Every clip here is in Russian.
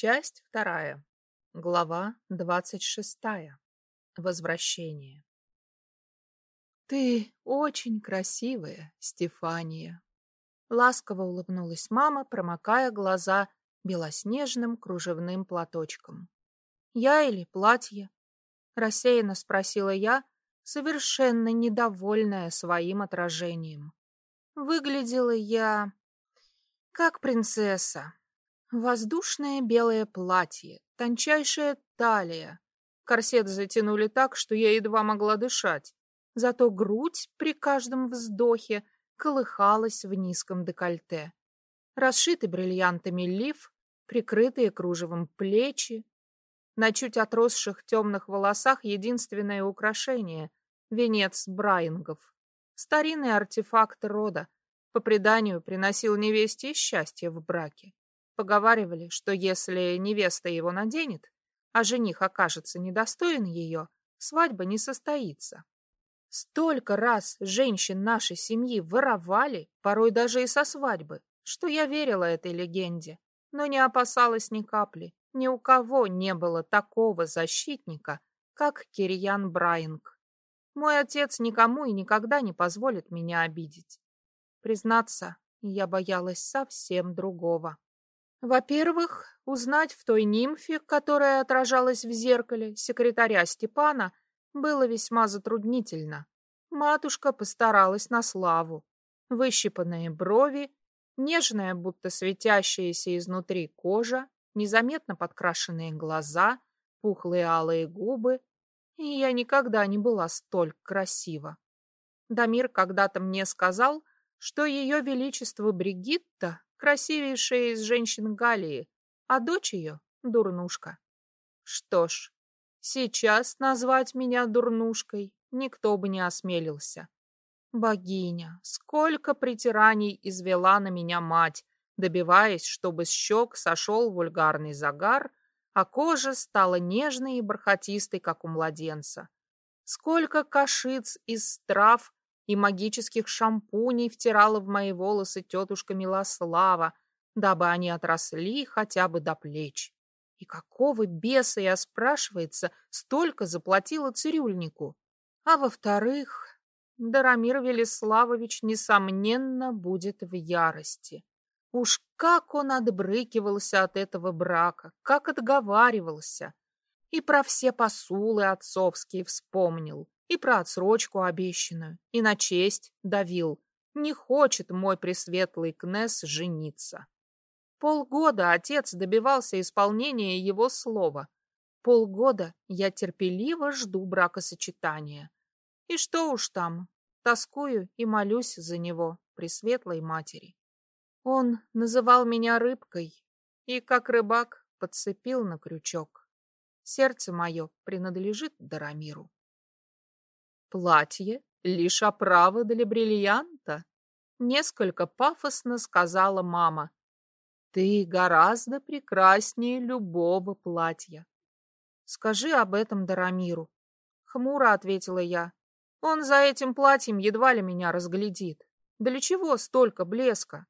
Часть вторая. Глава двадцать шестая. Возвращение. «Ты очень красивая, Стефания!» Ласково улыбнулась мама, промокая глаза белоснежным кружевным платочком. «Я или платье?» — рассеянно спросила я, совершенно недовольная своим отражением. Выглядела я как принцесса. Воздушное белое платье, тончайшая талия. Корсет затянули так, что я едва могла дышать. Зато грудь при каждом вздохе колыхалась в низком декольте. Расшитый бриллиантами лиф, прикрытые кружевом плечи. На чуть отросших темных волосах единственное украшение — венец Брайнгов. Старинный артефакт рода. По преданию, приносил невесте счастье в браке. Поговаривали, что если невеста его наденет, а жених окажется недостоин ее, свадьба не состоится. Столько раз женщин нашей семьи воровали, порой даже и со свадьбы, что я верила этой легенде, но не опасалась ни капли. Ни у кого не было такого защитника, как Кирьян Брайанг. Мой отец никому и никогда не позволит меня обидеть. Признаться, я боялась совсем другого. Во-первых, узнать в той нимфе, которая отражалась в зеркале, секретаря Степана, было весьма затруднительно. Матушка постаралась на славу. Выщипанные брови, нежная, будто светящаяся изнутри кожа, незаметно подкрашенные глаза, пухлые алые губы. И я никогда не была столь красива. Дамир когда-то мне сказал, что ее величество Бригитта красивейшая из женщин Галии, а дочь ее — дурнушка. Что ж, сейчас назвать меня дурнушкой никто бы не осмелился. Богиня, сколько притираний извела на меня мать, добиваясь, чтобы с щек сошел вульгарный загар, а кожа стала нежной и бархатистой, как у младенца. Сколько кашиц из трав и магических шампуней втирала в мои волосы тетушка Милослава, дабы они отросли хотя бы до плеч. И какого беса, я спрашивается, столько заплатила цирюльнику? А во-вторых, Дарамир Велиславович, несомненно, будет в ярости. Уж как он отбрыкивался от этого брака, как отговаривался. И про все посулы отцовские вспомнил. И про отсрочку обещанную, и на честь давил. Не хочет мой пресветлый князь жениться. Полгода отец добивался исполнения его слова. Полгода я терпеливо жду бракосочетания. И что уж там, тоскую и молюсь за него, пресветлой матери. Он называл меня рыбкой и, как рыбак, подцепил на крючок. Сердце мое принадлежит Дарамиру. Платье — лишь оправа для бриллианта, несколько пафосно сказала мама. Ты гораздо прекраснее любого платья. Скажи об этом Дарамиру. Хмуро ответила я. Он за этим платьем едва ли меня разглядит. Для чего столько блеска?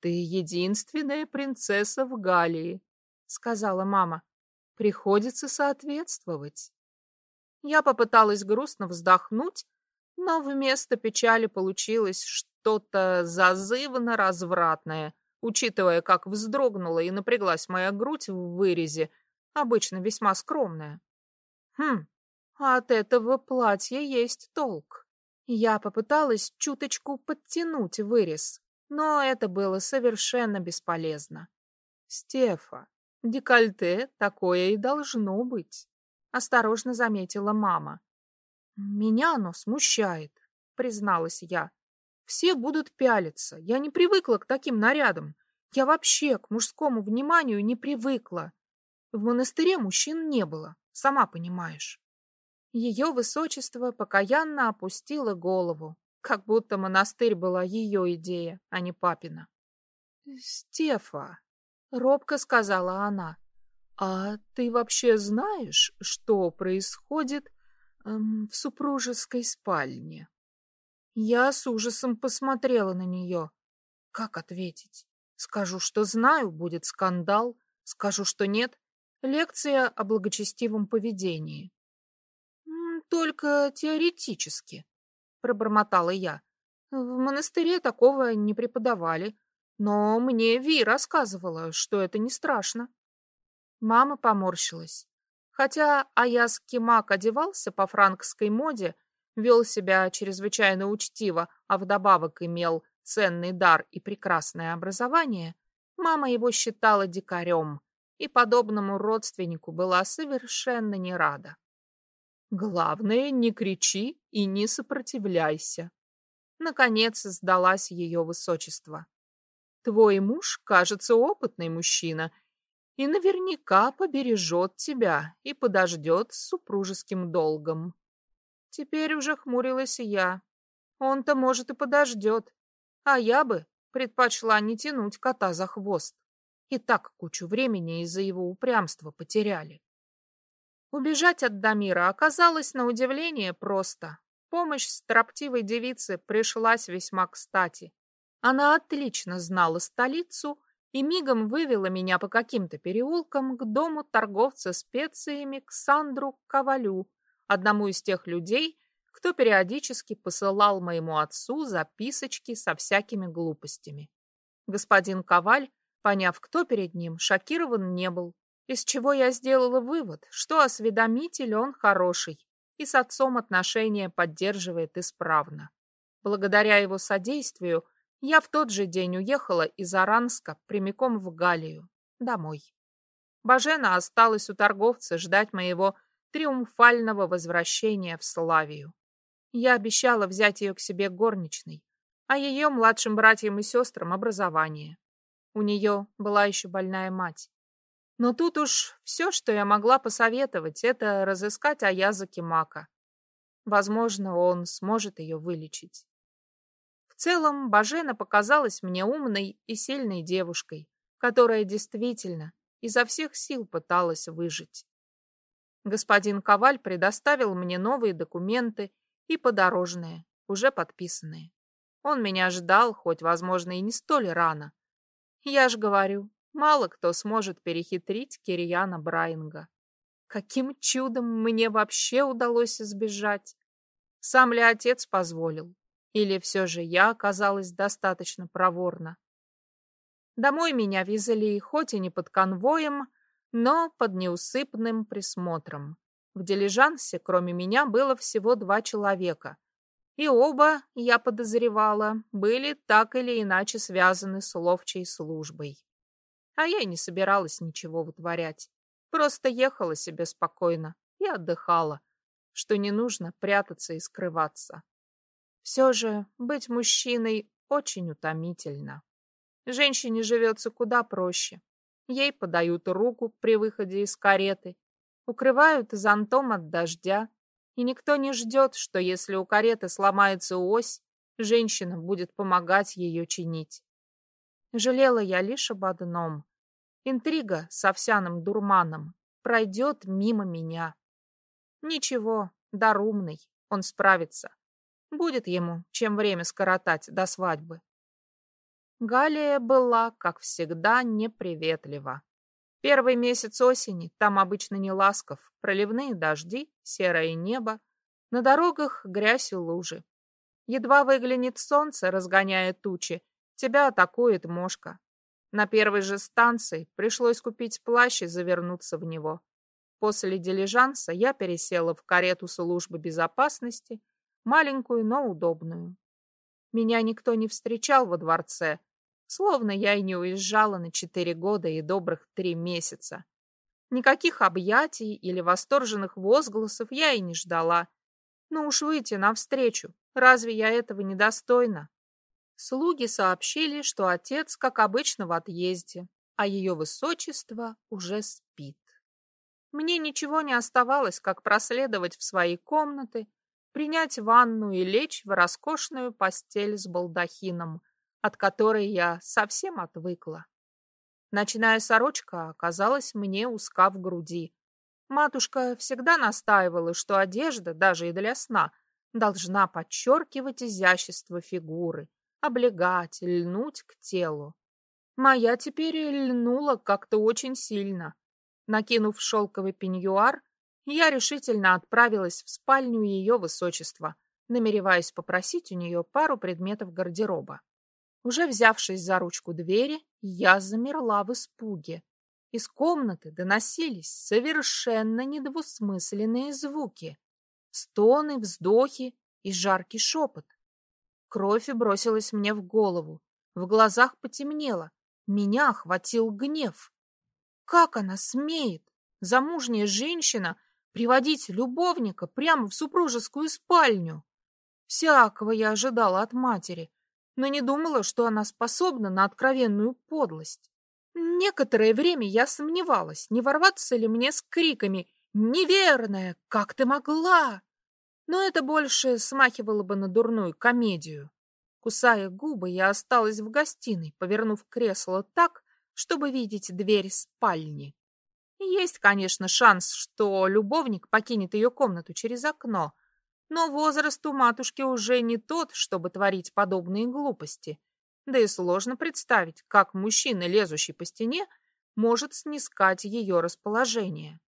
Ты единственная принцесса в Галлии, сказала мама. Приходится соответствовать. Я попыталась грустно вздохнуть, но вместо печали получилось что-то зазывно развратное, учитывая, как вздрогнула и напряглась моя грудь в вырезе, обычно весьма скромная. Хм, от этого платья есть толк. Я попыталась чуточку подтянуть вырез, но это было совершенно бесполезно. Стефа, декольте такое и должно быть осторожно заметила мама. Меня оно смущает, призналась я. Все будут пялиться. Я не привыкла к таким нарядам. Я вообще к мужскому вниманию не привыкла. В монастыре мужчин не было, сама понимаешь. Ее высочество покаянно опустило голову, как будто монастырь была ее идея, а не папина. «Стефа», — робко сказала она, «А ты вообще знаешь, что происходит эм, в супружеской спальне?» Я с ужасом посмотрела на нее. Как ответить? Скажу, что знаю, будет скандал. Скажу, что нет. Лекция о благочестивом поведении. Только теоретически, пробормотала я. В монастыре такого не преподавали, но мне Ви рассказывала, что это не страшно. Мама поморщилась. Хотя Аяс Кимак одевался по франкской моде, вел себя чрезвычайно учтиво, а вдобавок имел ценный дар и прекрасное образование, мама его считала дикарем и подобному родственнику была совершенно не рада. «Главное, не кричи и не сопротивляйся», Наконец сдалась ее высочество. Твой муж, кажется, опытный мужчина и наверняка побережет тебя и подождет с супружеским долгом. Теперь уже хмурилась я. Он-то, может, и подождет, а я бы предпочла не тянуть кота за хвост. И так кучу времени из-за его упрямства потеряли. Убежать от Дамира оказалось на удивление просто. Помощь строптивой девицы пришлась весьма кстати. Она отлично знала столицу и мигом вывела меня по каким-то переулкам к дому торговца специями к Сандру Ковалю, одному из тех людей, кто периодически посылал моему отцу записочки со всякими глупостями. Господин Коваль, поняв, кто перед ним, шокирован не был, из чего я сделала вывод, что осведомитель он хороший, и с отцом отношения поддерживает исправно. Благодаря его содействию я в тот же день уехала из Аранска прямиком в Галию, домой. Бажена осталась у торговца ждать моего триумфального возвращения в Славию. Я обещала взять ее к себе горничной, а ее младшим братьям и сестрам образование. У нее была еще больная мать. Но тут уж все, что я могла посоветовать, это разыскать Аяза Кимака. Возможно, он сможет ее вылечить. В целом, Бажена показалась мне умной и сильной девушкой, которая действительно изо всех сил пыталась выжить. Господин Коваль предоставил мне новые документы и подорожные, уже подписанные. Он меня ждал, хоть, возможно, и не столь рано. Я ж говорю, Мало кто сможет перехитрить Кирьяна Брайнга. Каким чудом мне вообще удалось избежать? Сам ли отец позволил? Или все же я оказалась достаточно проворна? Домой меня везли хоть и не под конвоем, но под неусыпным присмотром. В дилижансе, кроме меня, было всего два человека. И оба, я подозревала, были так или иначе связаны с ловчей службой. А я не собиралась ничего вытворять. Просто ехала себе спокойно и отдыхала, что не нужно прятаться и скрываться. Все же быть мужчиной очень утомительно. Женщине живется куда проще. Ей подают руку при выходе из кареты, укрывают зонтом от дождя, и никто не ждет, что если у кареты сломается ось, женщина будет помогать ее чинить. Жалела я лишь об одном. Интрига с овсяным дурманом пройдет мимо меня. Ничего, дар умный, он справится. Будет ему, чем время скоротать до свадьбы. Галия была, как всегда, неприветлива. Первый месяц осени, там обычно не ласков, проливные дожди, серое небо, на дорогах грязь и лужи. Едва выглянет солнце, разгоняя тучи, Тебя атакует мошка. На первой же станции пришлось купить плащ и завернуться в него. После дилижанса я пересела в карету службы безопасности, маленькую, но удобную. Меня никто не встречал во дворце, словно я и не уезжала на четыре года и добрых три месяца. Никаких объятий или восторженных возгласов я и не ждала. Ну уж выйти навстречу, разве я этого недостойна? Слуги сообщили, что отец, как обычно, в отъезде, а ее высочество уже спит. Мне ничего не оставалось, как проследовать в свои комнаты, принять ванну и лечь в роскошную постель с балдахином, от которой я совсем отвыкла. Ночная сорочка оказалась мне узка в груди. Матушка всегда настаивала, что одежда, даже и для сна, должна подчеркивать изящество фигуры, облегать, льнуть к телу. Моя теперь льнула как-то очень сильно. Накинув шелковый пеньюар, я решительно отправилась в спальню ее высочества, намереваясь попросить у нее пару предметов гардероба. Уже взявшись за ручку двери, я замерла в испуге. Из комнаты доносились совершенно недвусмысленные звуки. Стоны, вздохи и жаркий шепот. Кровь бросилась мне в голову. В глазах потемнело. Меня охватил гнев. Как она смеет, замужняя женщина, приводить любовника прямо в супружескую спальню? Всякого я ожидала от матери, но не думала, что она способна на откровенную подлость. Некоторое время я сомневалась, не ворваться ли мне с криками «Неверная! Как ты могла!» Но это больше смахивало бы на дурную комедию. Кусая губы, я осталась в гостиной, повернув кресло так, чтобы видеть дверь спальни. Есть, конечно, шанс, что любовник покинет ее комнату через окно, но возраст у матушки уже не тот, чтобы творить подобные глупости. Да и сложно представить, как мужчина, лезущий по стене, может снискать ее расположение.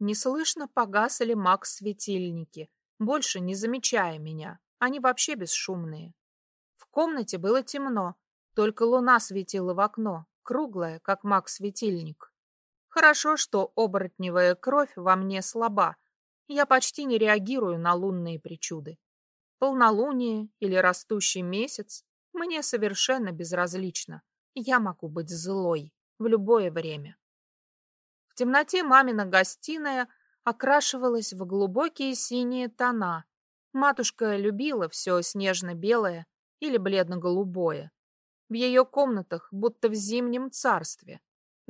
Неслышно погасли Макс-светильники, больше не замечая меня. Они вообще бесшумные. В комнате было темно, только луна светила в окно, круглая, как Макс-светильник. Хорошо, что оборотневая кровь во мне слаба. Я почти не реагирую на лунные причуды. Полнолуние или растущий месяц мне совершенно безразлично. Я могу быть злой в любое время. В темноте мамина гостиная окрашивалась в глубокие синие тона. Матушка любила все снежно-белое или бледно-голубое. В ее комнатах будто в зимнем царстве.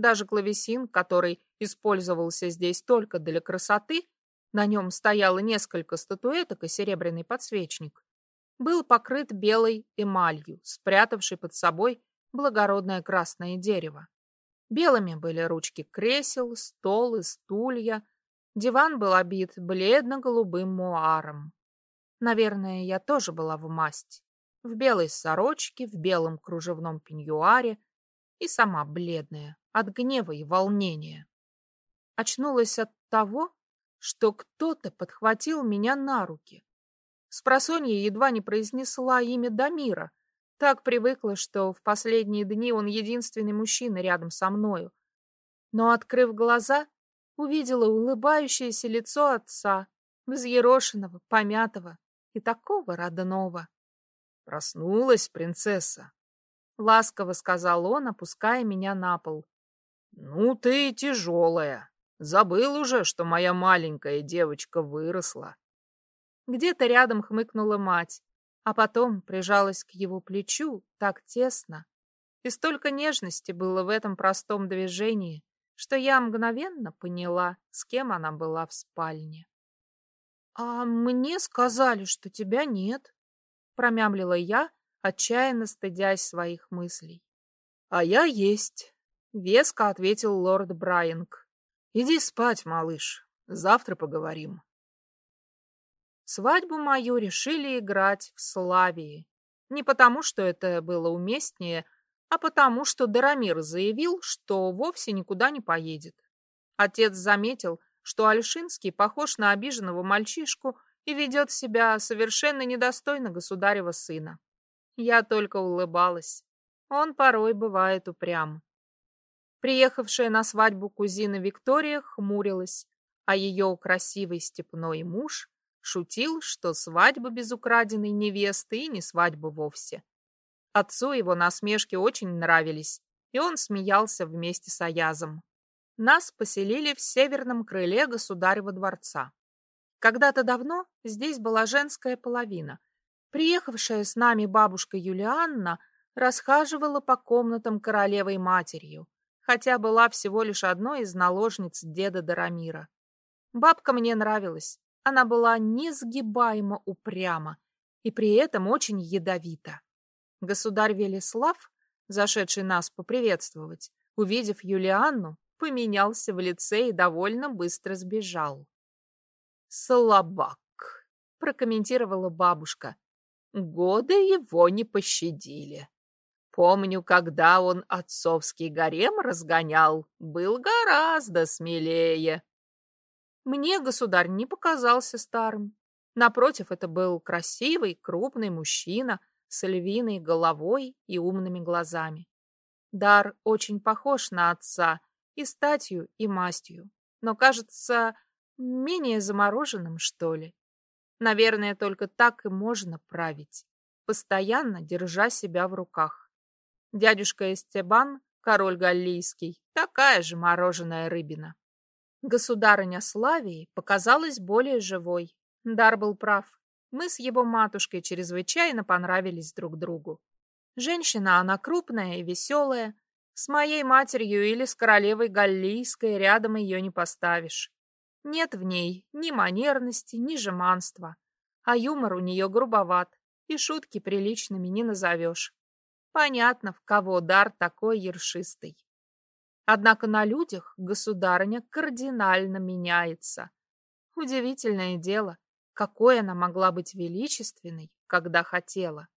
Даже клавесин, который использовался здесь только для красоты, на нем стояло несколько статуэток и серебряный подсвечник, был покрыт белой эмалью, спрятавшей под собой благородное красное дерево. Белыми были ручки кресел, стол и стулья. Диван был обит бледно-голубым муаром. Наверное, я тоже была в масть. В белой сорочке, в белом кружевном пеньюаре и сама бледная от гнева и волнения. Очнулась от того, что кто-то подхватил меня на руки. Спросонья едва не произнесла имя Дамира. Так привыкла, что в последние дни он единственный мужчина рядом со мною. Но, открыв глаза, увидела улыбающееся лицо отца, взъерошенного, помятого и такого родного. «Проснулась принцесса», — ласково сказал он, опуская меня на пол. «Ну ты тяжелая. Забыл уже, что моя маленькая девочка выросла». Где-то рядом хмыкнула мать, а потом прижалась к его плечу так тесно. И столько нежности было в этом простом движении, что я мгновенно поняла, с кем она была в спальне. «А мне сказали, что тебя нет», — промямлила я, отчаянно стыдясь своих мыслей. «А я есть», — веско ответил лорд Брайанг. «Иди спать, малыш, завтра поговорим». Свадьбу мою решили играть в Славии. Не потому, что это было уместнее, а потому, что Дарамир заявил, что вовсе никуда не поедет. Отец заметил, что Альшинский похож на обиженного мальчишку и ведет себя совершенно недостойно государева сына. Я только улыбалась. Он порой бывает упрям. Приехавшая на свадьбу кузина Виктория хмурилась, а ее красивый степной муж Шутил, что свадьба без украденной невесты и не свадьба вовсе. Отцу его насмешки очень нравились, и он смеялся вместе с Аязом. Нас поселили в северном крыле государева дворца. Когда-то давно здесь была женская половина. Приехавшая с нами бабушка Юлианна расхаживала по комнатам королевой матерью, хотя была всего лишь одной из наложниц деда Дарамира. Бабка мне нравилась, она была несгибаемо упряма и при этом очень ядовита. Государь Велеслав, зашедший нас поприветствовать, увидев Юлианну, поменялся в лице и довольно быстро сбежал. «Слабак», — прокомментировала бабушка. «Годы его не пощадили. Помню, когда он отцовский гарем разгонял, был гораздо смелее. Мне государь не показался старым. Напротив, это был красивый, крупный мужчина с львиной головой и умными глазами. Дар очень похож на отца и статью, и мастью, но кажется менее замороженным, что ли. Наверное, только так и можно править, постоянно держа себя в руках. Дядюшка Эстебан, король галлийский, такая же мороженая рыбина. Государыня Славии показалась более живой. Дар был прав. Мы с его матушкой чрезвычайно понравились друг другу. Женщина она крупная и веселая. С моей матерью или с королевой Галлийской рядом ее не поставишь. Нет в ней ни манерности, ни жеманства. А юмор у нее грубоват, и шутки приличными не назовешь. Понятно, в кого дар такой ершистый. Однако на людях государыня кардинально меняется. Удивительное дело, какой она могла быть величественной, когда хотела.